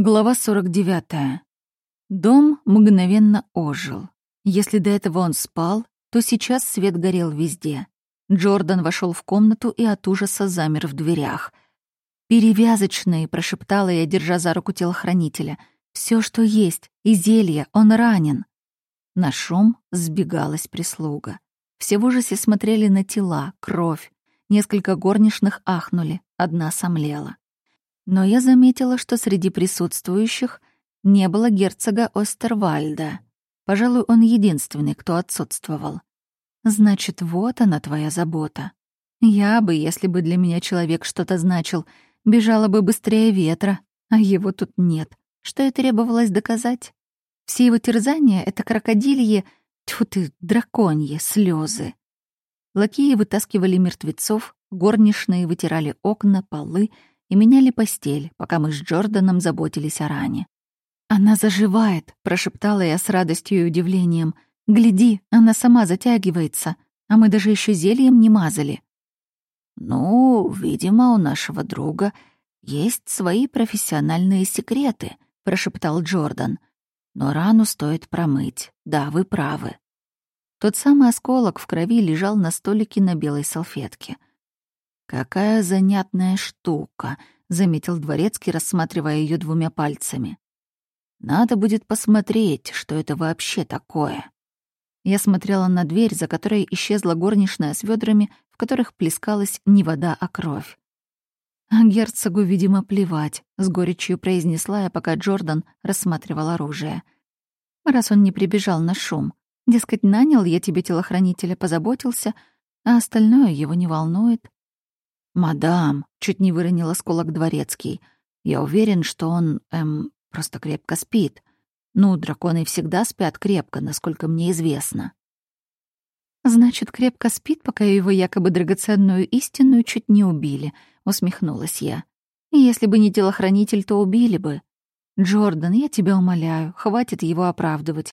Глава 49. Дом мгновенно ожил. Если до этого он спал, то сейчас свет горел везде. Джордан вошел в комнату и от ужаса замер в дверях. «Перевязочные», — прошептала я, держа за руку телохранителя. Все, что есть, и зелье, он ранен». На шум сбегалась прислуга. Все в ужасе смотрели на тела, кровь. Несколько горничных ахнули, одна сомлела. Но я заметила, что среди присутствующих не было герцога Остервальда. Пожалуй, он единственный, кто отсутствовал. Значит, вот она твоя забота. Я бы, если бы для меня человек что-то значил, бежала бы быстрее ветра, а его тут нет. Что и требовалось доказать? Все его терзания — это крокодильи, тьфу ты, драконьи, слезы. Лакеи вытаскивали мертвецов, горничные вытирали окна, полы — и меняли постель, пока мы с Джорданом заботились о ране. «Она заживает», — прошептала я с радостью и удивлением. «Гляди, она сама затягивается, а мы даже еще зельем не мазали». «Ну, видимо, у нашего друга есть свои профессиональные секреты», — прошептал Джордан. «Но рану стоит промыть. Да, вы правы». Тот самый осколок в крови лежал на столике на белой салфетке — «Какая занятная штука», — заметил Дворецкий, рассматривая ее двумя пальцами. «Надо будет посмотреть, что это вообще такое». Я смотрела на дверь, за которой исчезла горничная с ведрами, в которых плескалась не вода, а кровь. А герцогу, видимо, плевать, — с горечью произнесла я, пока Джордан рассматривал оружие. Раз он не прибежал на шум. Дескать, нанял я тебе телохранителя, позаботился, а остальное его не волнует. «Мадам», — чуть не выронил осколок дворецкий, — «я уверен, что он, эм, просто крепко спит. Ну, драконы всегда спят крепко, насколько мне известно». «Значит, крепко спит, пока его якобы драгоценную истинную чуть не убили», — усмехнулась я. «Если бы не телохранитель, то убили бы. Джордан, я тебя умоляю, хватит его оправдывать.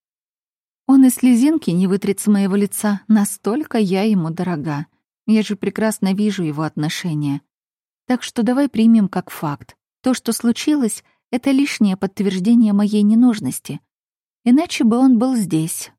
Он и слезинки не вытрет с моего лица, настолько я ему дорога. Я же прекрасно вижу его отношения. Так что давай примем как факт. То, что случилось, это лишнее подтверждение моей ненужности. Иначе бы он был здесь,